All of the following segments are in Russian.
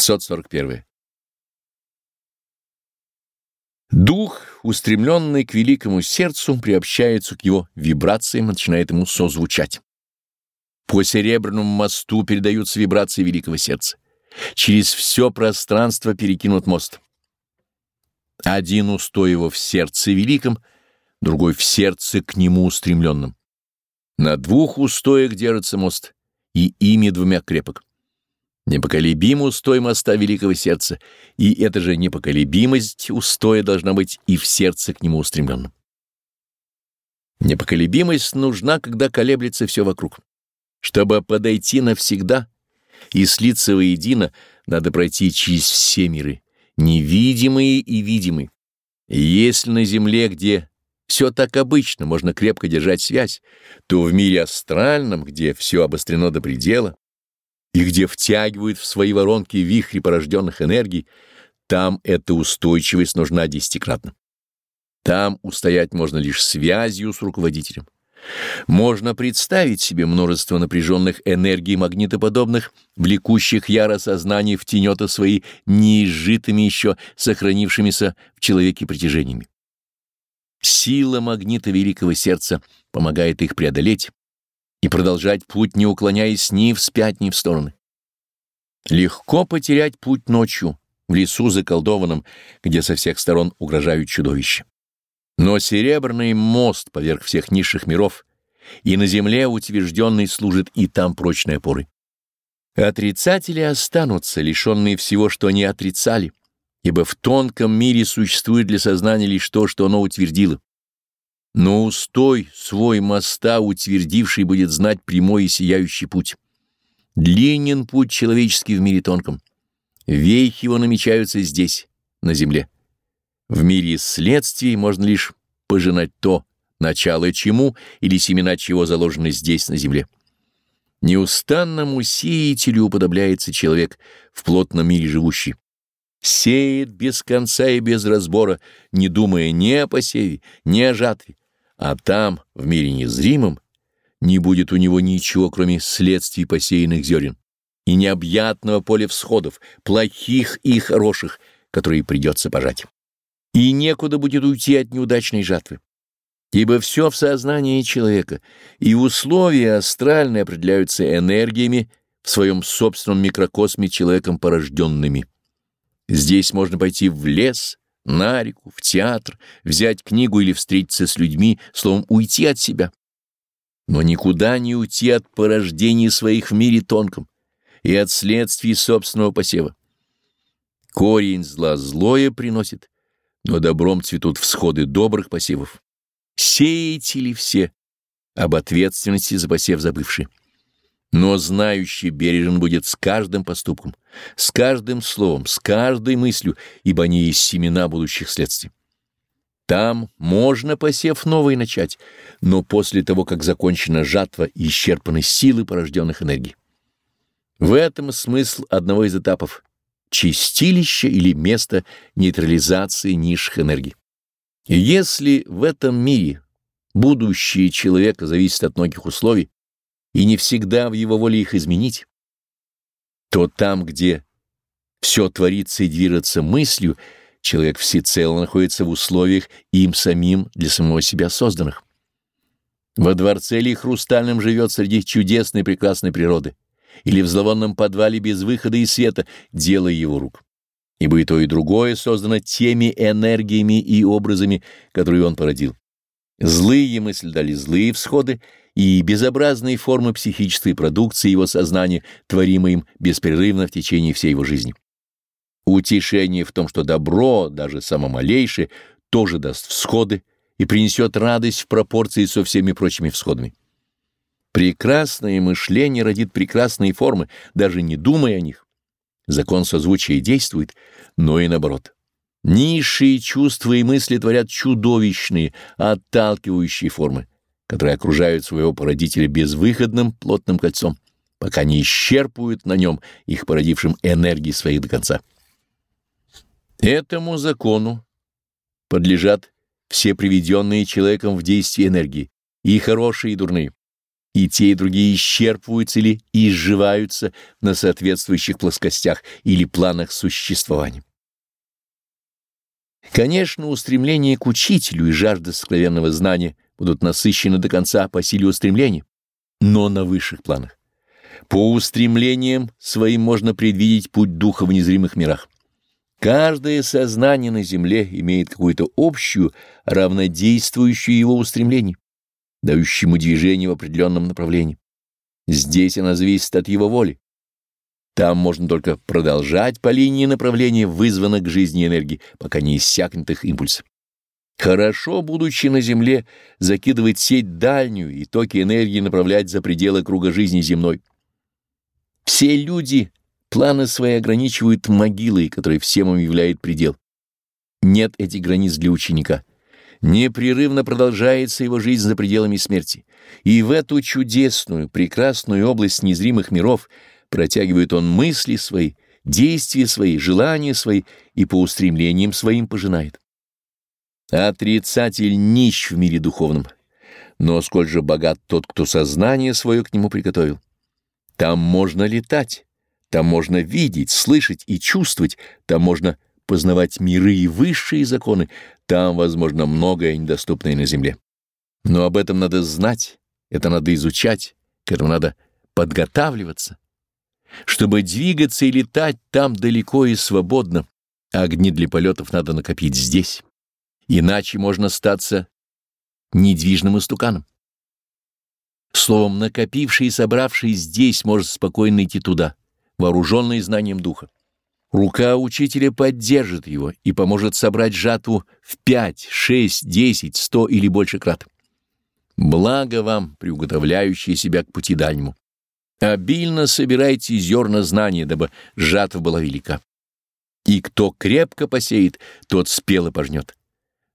541. Дух, устремленный к великому сердцу, приобщается к его вибрациям и начинает ему созвучать. По серебряному мосту передаются вибрации великого сердца. Через все пространство перекинут мост. Один устой его в сердце великом, другой в сердце к нему устремленном. На двух устоях держится мост, и ими двумя крепок. Непоколебим устой моста великого сердца, и эта же непоколебимость устоя должна быть и в сердце к нему устремленном. Непоколебимость нужна, когда колеблется все вокруг. Чтобы подойти навсегда и слиться воедино, надо пройти через все миры, невидимые и видимые. Если на земле, где все так обычно, можно крепко держать связь, то в мире астральном, где все обострено до предела, и где втягивают в свои воронки вихри порожденных энергий, там эта устойчивость нужна десятикратно. Там устоять можно лишь связью с руководителем. Можно представить себе множество напряженных энергий магнитоподобных, влекущих яро сознание в тенета свои неизжитыми еще сохранившимися в человеке притяжениями. Сила магнита великого сердца помогает их преодолеть, и продолжать путь, не уклоняясь ни вспять, ни в стороны. Легко потерять путь ночью, в лесу заколдованном, где со всех сторон угрожают чудовища. Но серебряный мост поверх всех низших миров и на земле утвержденный служит и там прочной опорой. Отрицатели останутся, лишенные всего, что они отрицали, ибо в тонком мире существует для сознания лишь то, что оно утвердило. Но устой свой моста утвердивший будет знать прямой и сияющий путь. Длинен путь человеческий в мире тонком. Вейхи его намечаются здесь, на земле. В мире следствий можно лишь пожинать то, начало чему или семена чего заложены здесь, на земле. Неустанному сеятелю уподобляется человек в плотном мире живущий. Сеет без конца и без разбора, не думая ни о посеве, ни о жатве, а там, в мире незримом, не будет у него ничего, кроме следствий посеянных зерен и необъятного поля всходов, плохих и хороших, которые придется пожать. И некуда будет уйти от неудачной жатвы. Ибо все в сознании человека, и условия астральные определяются энергиями в своем собственном микрокосме человеком порожденными. Здесь можно пойти в лес, на реку, в театр, взять книгу или встретиться с людьми, словом, уйти от себя. Но никуда не уйти от порождений своих в мире тонком и от следствий собственного посева. Корень зла злое приносит, но добром цветут всходы добрых посевов. Сеятели все, об ответственности за посев забывшие. Но знающий бережен будет с каждым поступком, с каждым словом, с каждой мыслью, ибо они есть семена будущих следствий. Там можно посев новый начать, но после того, как закончена жатва и исчерпаны силы порожденных энергий. В этом смысл одного из этапов — чистилище или место нейтрализации низших энергий. Если в этом мире будущее человека зависит от многих условий, и не всегда в его воле их изменить, то там, где все творится и движется мыслью, человек всецело находится в условиях им самим для самого себя созданных. Во дворце ли хрустальном живет среди чудесной прекрасной природы, или в зловонном подвале без выхода и света дело его рук. Ибо и то, и другое создано теми энергиями и образами, которые он породил. Злые мысли дали злые всходы, и безобразные формы психической продукции его сознания, творимой им беспрерывно в течение всей его жизни. Утешение в том, что добро, даже самомалейшее, тоже даст всходы и принесет радость в пропорции со всеми прочими всходами. Прекрасное мышление родит прекрасные формы, даже не думая о них. Закон созвучия действует, но и наоборот. Низшие чувства и мысли творят чудовищные, отталкивающие формы, которые окружают своего породителя безвыходным плотным кольцом, пока не исчерпывают на нем их породившим энергии своих до конца. Этому закону подлежат все приведенные человеком в действие энергии, и хорошие, и дурные. и те, и другие исчерпываются или изживаются на соответствующих плоскостях или планах существования. Конечно, устремление к учителю и жажда сокровенного знания будут насыщены до конца по силе устремления, но на высших планах. По устремлениям своим можно предвидеть путь духа в незримых мирах. Каждое сознание на Земле имеет какую-то общую, равнодействующую его устремление, дающую ему движение в определенном направлении. Здесь она зависит от его воли. Там можно только продолжать по линии направления вызванных к жизни энергии, пока не иссякнет их импульс. Хорошо, будучи на Земле, закидывать сеть дальнюю и токи энергии направлять за пределы круга жизни земной. Все люди планы свои ограничивают могилой, которая всем им являет предел. Нет этих границ для ученика. Непрерывно продолжается его жизнь за пределами смерти, и в эту чудесную, прекрасную область незримых миров протягивает он мысли свои, действия свои, желания свои и по устремлениям своим пожинает. Отрицатель нищ в мире духовном, но сколь же богат тот, кто сознание свое к нему приготовил. Там можно летать, там можно видеть, слышать и чувствовать, там можно познавать миры и высшие законы, там возможно многое недоступное на земле. Но об этом надо знать, это надо изучать, к этому надо подготавливаться. Чтобы двигаться и летать там далеко и свободно, огни для полетов надо накопить здесь, иначе можно статься недвижным истуканом. Словом, накопивший и собравший здесь может спокойно идти туда, вооруженный знанием духа. Рука учителя поддержит его и поможет собрать жатву в пять, шесть, десять, сто или больше крат. Благо вам, приуготовляющие себя к пути дальнему. Обильно собирайте зерна знания, дабы жатва была велика. И кто крепко посеет, тот спело пожнет.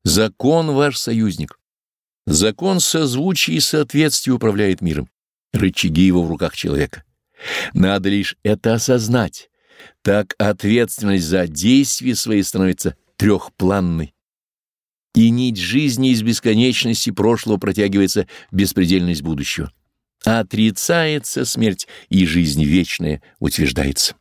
Закон ваш союзник. Закон созвучия и соответствия управляет миром. Рычаги его в руках человека. Надо лишь это осознать. Так ответственность за действия свои становится трехпланной. И нить жизни из бесконечности прошлого протягивается в беспредельность будущего. Отрицается смерть, и жизнь вечная утверждается.